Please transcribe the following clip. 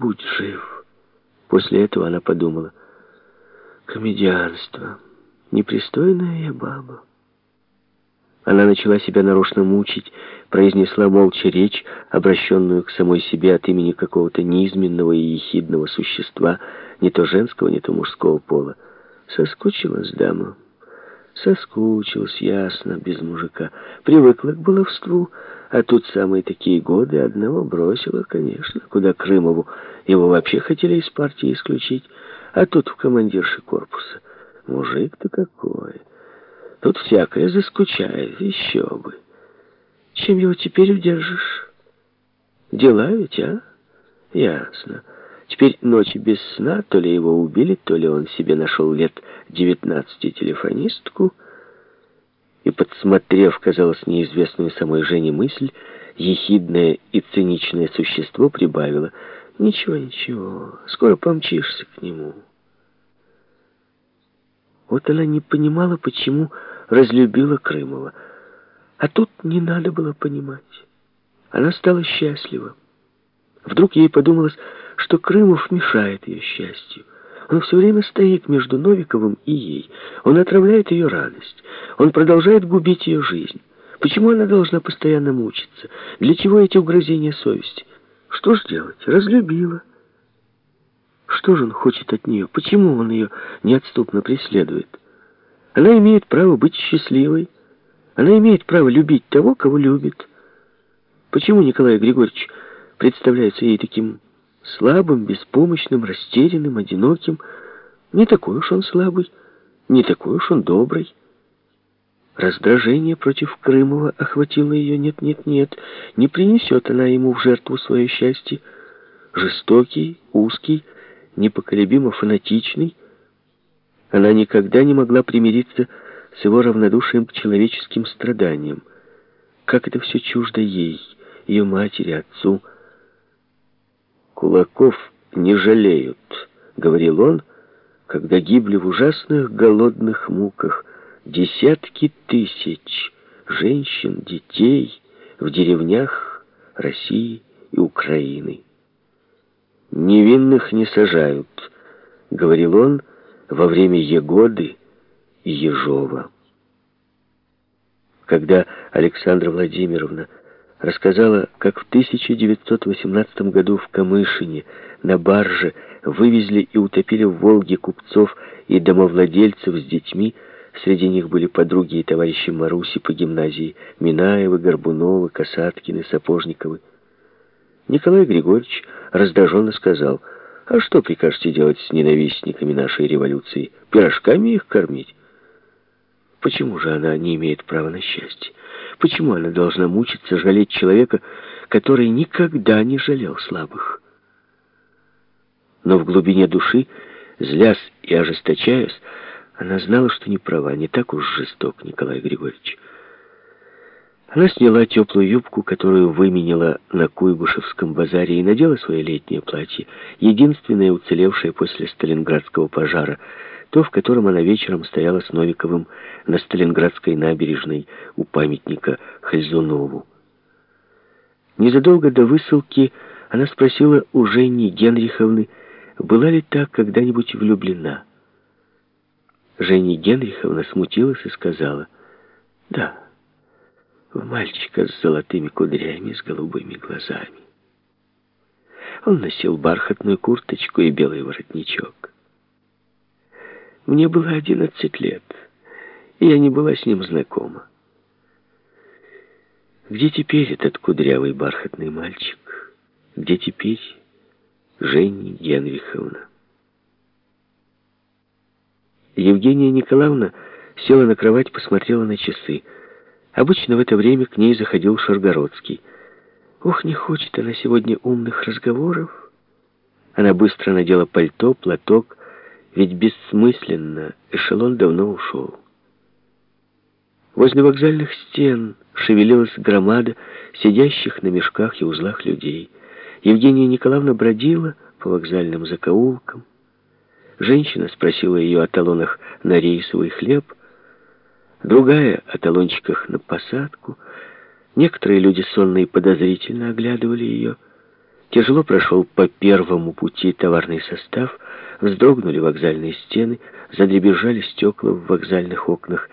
будь жив. После этого она подумала, комедианство, непристойная я баба. Она начала себя нарочно мучить, произнесла молча речь, обращенную к самой себе от имени какого-то неизменного и ехидного существа, не то женского, не то мужского пола. Соскучилась дама. Соскучилась, ясно, без мужика. Привыкла к баловству, а тут самые такие годы одного бросила, конечно. Куда Крымову? Его вообще хотели из партии исключить. А тут в командирше корпуса. Мужик-то какой. Тут всякое заскучает, еще бы. Чем его теперь удержишь? Дела ведь, а? Ясно. Теперь ночи без сна, то ли его убили, то ли он себе нашел лет девятнадцати телефонистку. И, подсмотрев, казалось, неизвестную самой Жене мысль, ехидное и циничное существо прибавило «Ничего, ничего, скоро помчишься к нему». Вот она не понимала, почему разлюбила Крымова. А тут не надо было понимать. Она стала счастлива. Вдруг ей подумалось, что Крымов мешает ее счастью. Он все время стоит между Новиковым и ей. Он отравляет ее радость. Он продолжает губить ее жизнь. Почему она должна постоянно мучиться? Для чего эти угрызения совести? Что ж делать? Разлюбила. Что же он хочет от нее? Почему он ее неотступно преследует? Она имеет право быть счастливой. Она имеет право любить того, кого любит. Почему Николай Григорьевич представляется ей таким слабым, беспомощным, растерянным, одиноким? Не такой уж он слабый, не такой уж он добрый. Раздражение против Крымова охватило ее «нет-нет-нет». Не принесет она ему в жертву свое счастье. Жестокий, узкий, непоколебимо фанатичный, она никогда не могла примириться с его равнодушием к человеческим страданиям. Как это все чуждо ей, ее матери, отцу. «Кулаков не жалеют», — говорил он, когда гибли в ужасных голодных муках десятки тысяч женщин, детей в деревнях России и Украины. «Невинных не сажают», — говорил он, — во время Егоды и Ежова. Когда Александра Владимировна рассказала, как в 1918 году в Камышине на барже вывезли и утопили в Волге купцов и домовладельцев с детьми, среди них были подруги и товарищи Маруси по гимназии, Минаевы, Горбуновы, Касаткины, Сапожниковы. Николай Григорьевич раздраженно сказал – а что прикажете делать с ненавистниками нашей революции? Пирожками их кормить? Почему же она не имеет права на счастье? Почему она должна мучиться, жалеть человека, который никогда не жалел слабых? Но в глубине души, злясь и ожесточаясь, она знала, что не права, не так уж жесток Николай Григорьевич. Она сняла теплую юбку, которую выменила на Куйбышевском базаре, и надела свое летнее платье, единственное уцелевшее после Сталинградского пожара, то, в котором она вечером стояла с Новиковым на Сталинградской набережной у памятника Хальзунову. Незадолго до высылки она спросила у Жени Генриховны, была ли та когда-нибудь влюблена. Женя Генриховна смутилась и сказала «Да» в мальчика с золотыми кудрями, с голубыми глазами. Он носил бархатную курточку и белый воротничок. Мне было одиннадцать лет, и я не была с ним знакома. Где теперь этот кудрявый бархатный мальчик? Где теперь Женя Генриховна? Евгения Николаевна села на кровать, посмотрела на часы. Обычно в это время к ней заходил Шаргородский. Ох, не хочет она сегодня умных разговоров. Она быстро надела пальто, платок, ведь бессмысленно, эшелон давно ушел. Возле вокзальных стен шевелилась громада сидящих на мешках и узлах людей. Евгения Николаевна бродила по вокзальным закоулкам. Женщина спросила ее о талонах на рейсовый хлеб — другая о талончиках на посадку. Некоторые люди сонно и подозрительно оглядывали ее. Тяжело прошел по первому пути товарный состав, вздрогнули вокзальные стены, задребезжали стекла в вокзальных окнах,